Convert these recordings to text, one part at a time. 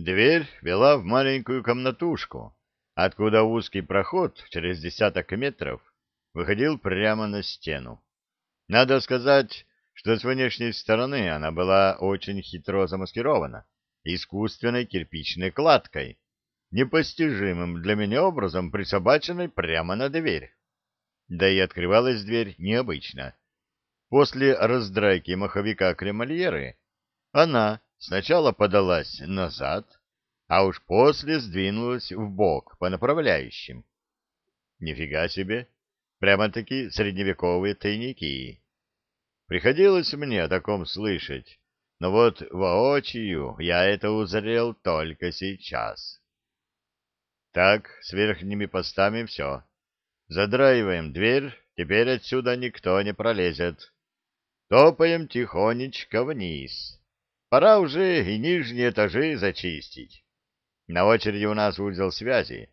Дверь вела в маленькую комнатушку, откуда узкий проход через десяток метров выходил прямо на стену. Надо сказать, что с внешней стороны она была очень хитро замаскирована искусственной кирпичной кладкой, непостижимым для меня образом присобаченной прямо на дверь. Да и открывалась дверь необычно. После раздрайки маховика кремольеры она сначала подалась назад, а уж после сдвинулась в бок по направляющим. Нифига себе! Прямо-таки средневековые тайники. Приходилось мне о таком слышать, но вот воочию я это узрел только сейчас. Так, с верхними постами все. Задраиваем дверь, теперь отсюда никто не пролезет. Топаем тихонечко вниз. Пора уже и нижние этажи зачистить. На очереди у нас узел связи.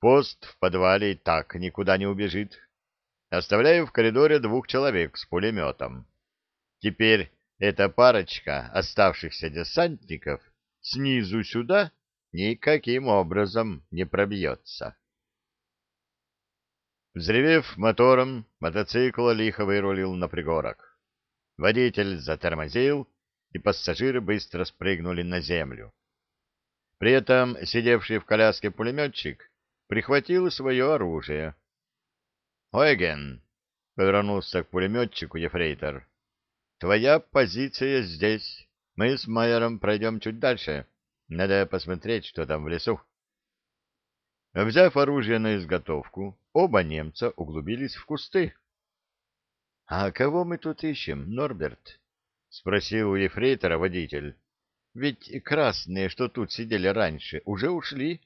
Пост в подвале так никуда не убежит. Оставляю в коридоре двух человек с пулеметом. Теперь эта парочка оставшихся десантников снизу сюда никаким образом не пробьется. Взревев мотором, мотоцикл лихо вырулил на пригорок. Водитель затормозил, и пассажиры быстро спрыгнули на землю. При этом сидевший в коляске пулеметчик прихватил свое оружие. — Ойген! — повернулся к пулеметчику ефрейтор. — Твоя позиция здесь. Мы с Майером пройдем чуть дальше. Надо посмотреть, что там в лесу. Взяв оружие на изготовку, оба немца углубились в кусты. — А кого мы тут ищем, Норберт? — спросил у ефрейтора водитель. — Ведь красные, что тут сидели раньше, уже ушли.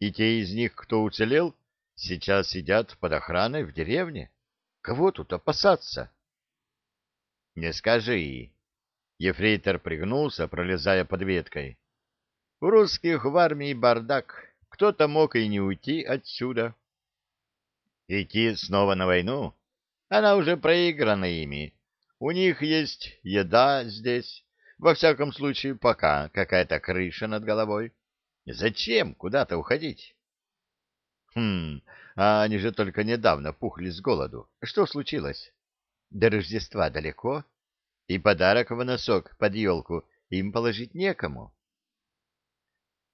И те из них, кто уцелел, сейчас сидят под охраной в деревне. Кого тут опасаться? — Не скажи. Ефрейтор пригнулся, пролезая под веткой. — У русских в армии бардак. Кто-то мог и не уйти отсюда. Идти снова на войну? Она уже проиграна ими. У них есть еда здесь, во всяком случае, пока какая-то крыша над головой. Зачем куда-то уходить? Хм, а они же только недавно пухли с голоду. Что случилось? До Рождества далеко, и подарок в носок под елку им положить некому.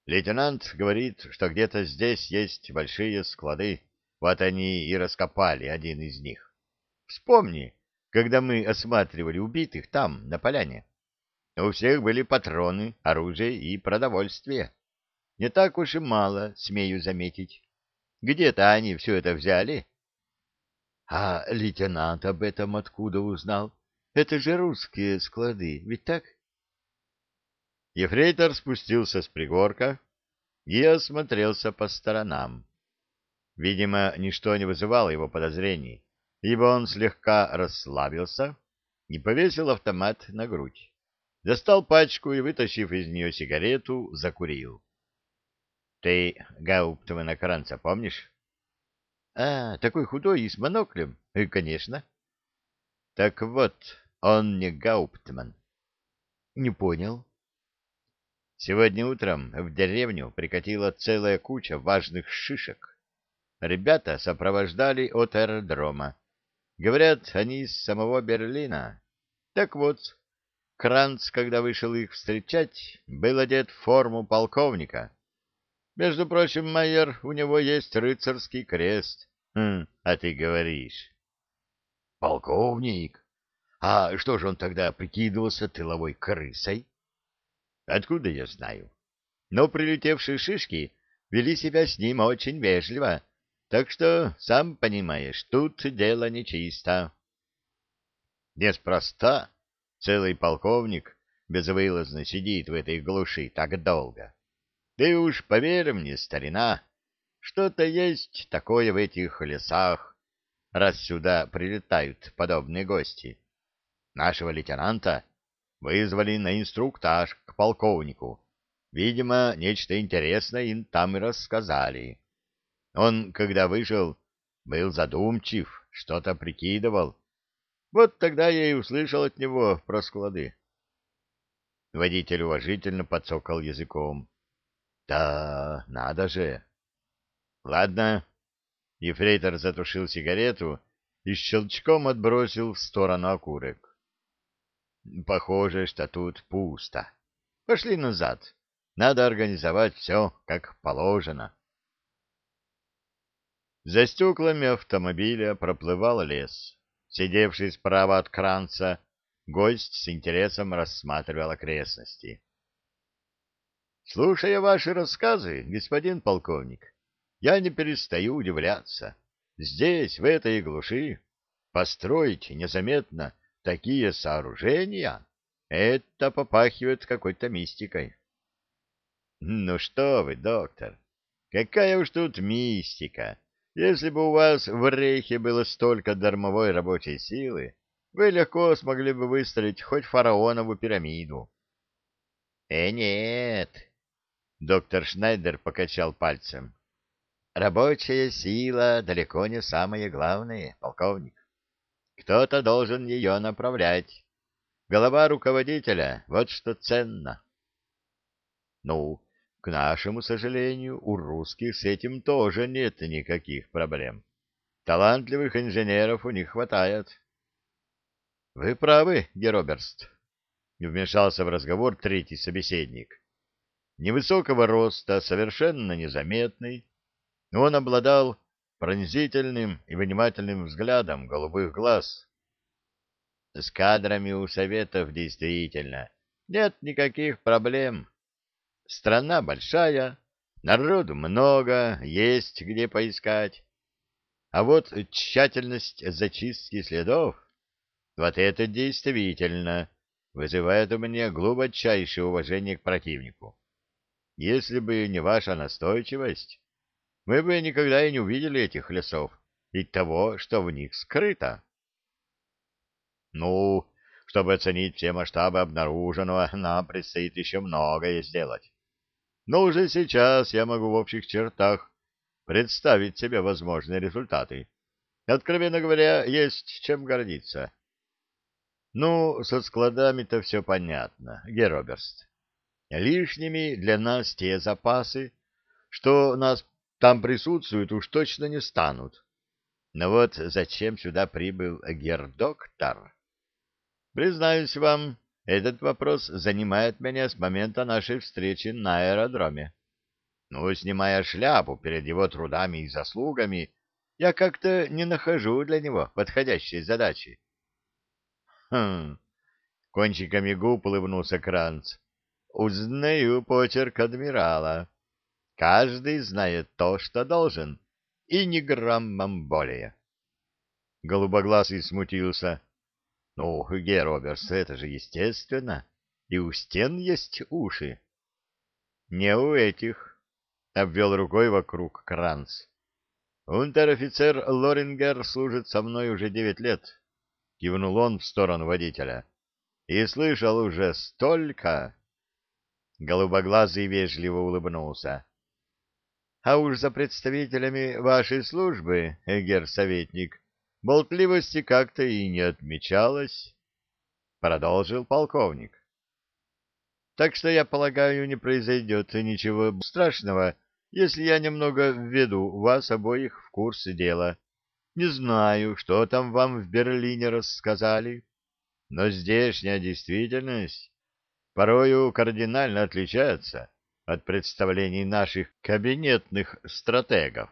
Лейтенант говорит, что где-то здесь есть большие склады. Вот они и раскопали один из них. Вспомни, когда мы осматривали убитых там, на поляне. У всех были патроны, оружие и продовольствие. Не так уж и мало, смею заметить. Где-то они все это взяли. А лейтенант об этом откуда узнал? Это же русские склады, ведь так? Ефрейтор спустился с пригорка и осмотрелся по сторонам. Видимо, ничто не вызывало его подозрений, ибо он слегка расслабился и повесил автомат на грудь. Достал пачку и, вытащив из нее сигарету, закурил. — Ты Гауптмана Кранца помнишь? — А, такой худой и с моноклем? И, конечно. — Так вот, он не Гауптман. — Не понял. Сегодня утром в деревню прикатила целая куча важных шишек. Ребята сопровождали от аэродрома. Говорят, они из самого Берлина. Так вот, Кранц, когда вышел их встречать, был одет в форму полковника. Между прочим, майор, у него есть рыцарский крест. Хм, а ты говоришь. Полковник? А что же он тогда прикидывался тыловой крысой? Откуда я знаю? Но прилетевшие шишки вели себя с ним очень вежливо, так что, сам понимаешь, тут дело нечисто. Неспроста целый полковник безвылазно сидит в этой глуши так долго. Ты уж поверь мне, старина, что-то есть такое в этих лесах, раз сюда прилетают подобные гости. Нашего лейтенанта вызвали на инструктаж к полковнику. Видимо, нечто интересное им там и рассказали. Он, когда вышел, был задумчив, что-то прикидывал. Вот тогда я и услышал от него про склады. Водитель уважительно подсокал языком. Да, надо же. Ладно. Ефрейтор затушил сигарету и щелчком отбросил в сторону окурок. Похоже, что тут пусто. Пошли назад. Надо организовать все, как положено. За стеклами автомобиля проплывал лес. Сидевший справа от кранца, гость с интересом рассматривал окрестности. Слушая ваши рассказы, господин полковник, я не перестаю удивляться. Здесь, в этой глуши, построить незаметно такие сооружения — это попахивает какой-то мистикой. Ну что вы, доктор, какая уж тут мистика. Если бы у вас в Рейхе было столько дармовой рабочей силы, вы легко смогли бы выстроить хоть фараонову пирамиду. Э, нет, Доктор Шнайдер покачал пальцем. Рабочая сила далеко не самое главное, полковник. Кто-то должен ее направлять. Голова руководителя — вот что ценно. Ну, к нашему сожалению, у русских с этим тоже нет никаких проблем. Талантливых инженеров у них хватает. — Вы правы, Героберст, — вмешался в разговор третий собеседник невысокого роста, совершенно незаметный, он обладал пронзительным и внимательным взглядом голубых глаз. С кадрами у Советов действительно нет никаких проблем. Страна большая, народу много, есть где поискать. А вот тщательность зачистки следов, вот это действительно вызывает у меня глубочайшее уважение к противнику. Если бы не ваша настойчивость, мы бы никогда и не увидели этих лесов и того, что в них скрыто. Ну, чтобы оценить все масштабы обнаруженного, нам предстоит еще многое сделать. Но уже сейчас я могу в общих чертах представить себе возможные результаты. Откровенно говоря, есть чем гордиться. Ну, со складами-то все понятно, Героберст. Лишними для нас те запасы, что нас там присутствуют, уж точно не станут. Но вот зачем сюда прибыл гердоктор? Признаюсь вам, этот вопрос занимает меня с момента нашей встречи на аэродроме. Ну, снимая шляпу перед его трудами и заслугами, я как-то не нахожу для него подходящей задачи. Хм, кончиками губ улыбнулся Кранц. Узнаю почерк адмирала. Каждый знает то, что должен, и ни граммом более. Голубоглазый смутился. — Ну, Ге Робертс, это же естественно. И у стен есть уши. — Не у этих, — обвел рукой вокруг Кранц. — Унтер-офицер Лорингер служит со мной уже девять лет, — кивнул он в сторону водителя. — И слышал уже столько... Голубоглазый вежливо улыбнулся. — А уж за представителями вашей службы, эгер-советник, болтливости как-то и не отмечалось, — продолжил полковник. — Так что, я полагаю, не произойдет ничего страшного, если я немного введу вас обоих в курс дела. Не знаю, что там вам в Берлине рассказали, но здешняя действительность порою кардинально отличается от представлений наших кабинетных стратегов.